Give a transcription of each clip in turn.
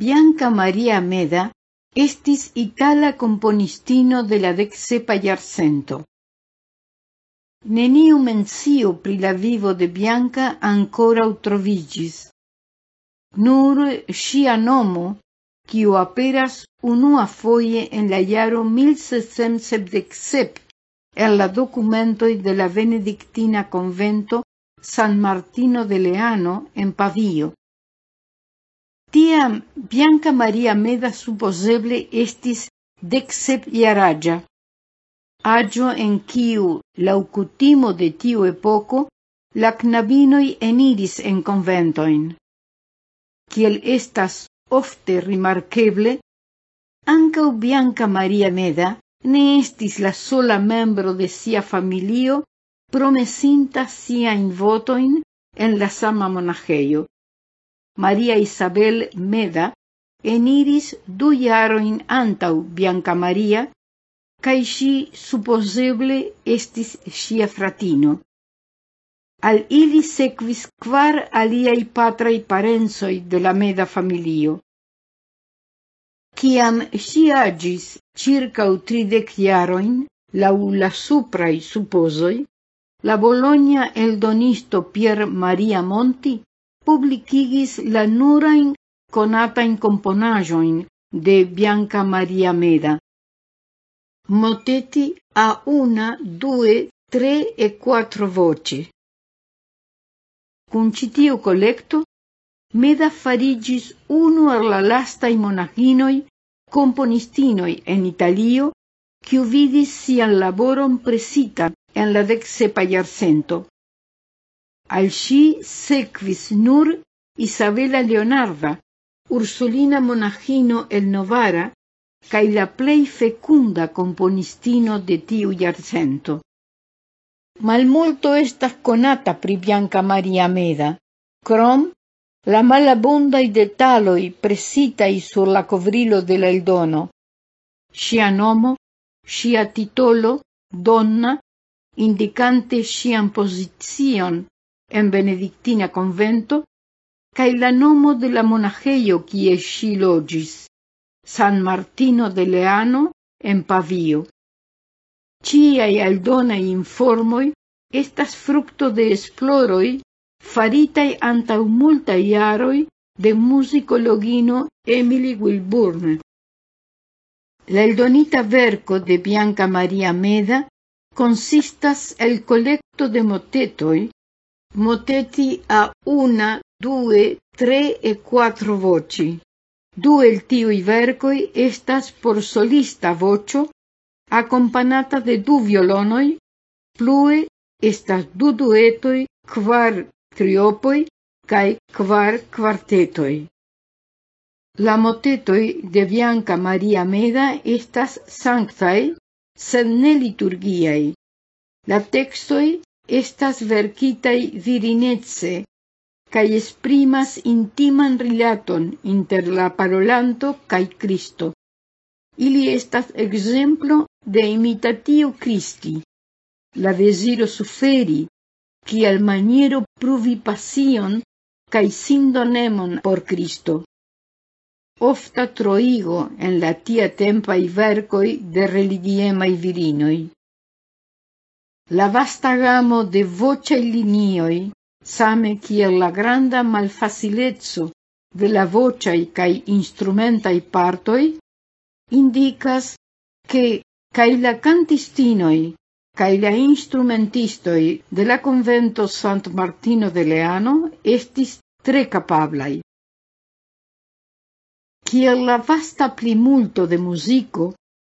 Bianca Maria Meda estis itala componistino de la decsepa iarcento. Neniu mencio pri la vivo de Bianca ancora utrovigis. Nur sia nomo, quiu aperas unua foie en la iaro 1677 en la documentoi de la benedictina convento San Martino de Leano en Pavio. Tiam Bianca Maria Meda supposeble estis decep iaragia. Agio en kiu, laucutimo de tiu epoco, la knabinoi eniris en conventoin. Kiel estas ofte rimarkeble, ancau Bianca Maria Meda ne estis la sola membro de sia familio promesinta sia in votoin en la sama monageio. Maria Isabel Meda eniris du iaroin antau Bianca Maria, cae si supposeble estis sia fratino. Al ili sequis quar aliai patrai parensoi de la Meda familio. Ciam si agis circa tridec iaroin, lau la suprai supposoi, la Bologna eldonisto Pier Maria Monti publicigis la nurain conatain componajoin de Bianca Maria Meda. Moteti a una, due, tre e quattro voci. Cun citio collecto, Meda farigis unu ar la lastai monaginoi componistinoi en Italio, kiu vidis sian laboron presita en la dec sepa iarcento. Si sequis nur Isabella Leonarda, Ursulina Monagino el Novara, cae la plei fecunda componistino de tiu iarcento. Malmulto estas conata pri Bianca Maria Meda, crom la malabondai detaloi presitai sur la covrilo de la eldono. Sia nomo, sia titolo, donna, indicante sian posizion en benedictina convento, cae la de la monageio quie si logis, San Martino de Leano en Pavio. Ciai aldonai informoi estas fructo de esploroi faritai antau multa iaroi de musicologino Emily Wilburn. La eldonita verco de Bianca Maria Meda consistas el colecto de motetoi moteti a una, due, tre e quattro voci. Du el tiui vercoi estas por solista vocio, accompagnata de du violonoi, plue estas du duetoi, quar triopoi, cae quar quartetoi. La motetoi de Bianca Maria Meda estas sanctae, sed ne. La textoi estas verkitai virinetse, cae esprimas intiman rilaton inter la parolanto Cristo. Ili estas exemplo de imitatio Christi, la desiro suferi, al maniero pruvi passion cae sindonemon por Cristo. Ofta troigo en la tia tempai vercoi de religiemai virinoi. la vasta ramo de voce linioi, same kiel la granda malfacilezzo de la vocai cae instrumentai partoi, indicas che cae la cantistinoi cae la instrumentistoi de la convento Sant Martino de Leano estis tre capablai. Kiel la vasta plimulto de musico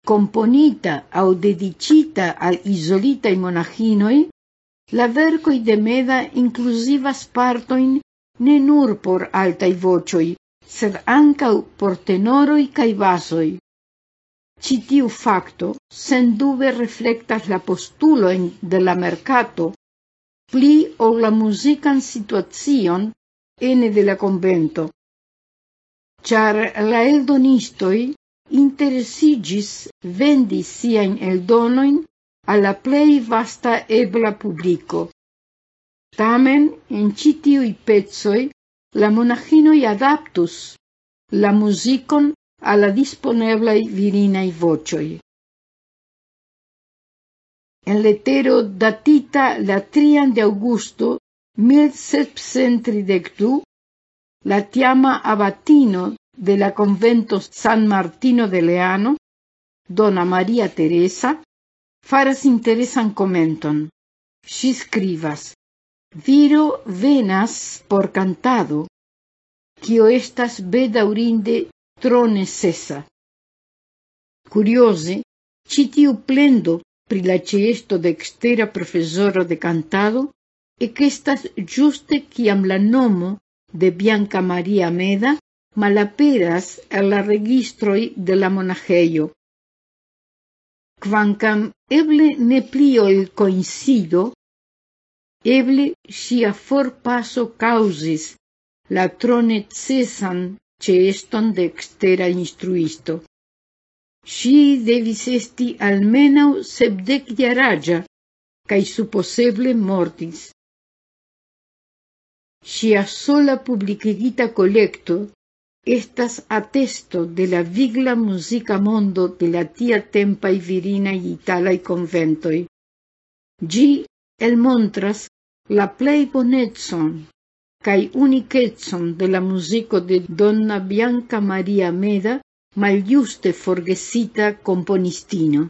componita au dedicita al isolitai monachinoi, la vercoi de Meda inclusivas partoin ne nur por altai vocioi, sed ancau por tenoroi cae basoi. Citiu facto sendube reflectas la postuloin de la mercato pli o la musican situazion ene de la convento, char la eldonistoi interesigis vendi siain eldonoin alla plei vasta ebla publico. Tamen, in citiui pezzoi, la monaginoi adaptus la musicon alla disponeblai virinai vocioi. En letero datita la trian de augusto 1732, la tiama abatino de la convento San Martino de Leano, Dona Maria Teresa, faras interesan comenton. Si scrivas, viro venas por cantado, quio estas bedaurinde tro necessa. Curiose, citiu plendo pri la de extera profesoro de cantado, e que estas juste quiam la nomo de Bianca Maria Meda malaperas el la registroi de la monaĥejo. Quancam eble ne plio coincido, eble ŝia forpaso causis la tro cesan ĉeeston de extera instruisto. Si devis esti almenaŭ sepdekjaraĝa cae suposeble mortis. Sia sola publicigita collecto estas attesto de la vigla muzika mondo de la tia y convento y konventoj. el montras la plej bonecon kaj unikecon de la muziko de Donna Bianca Maria Meda, maljuste forgesita komponistino.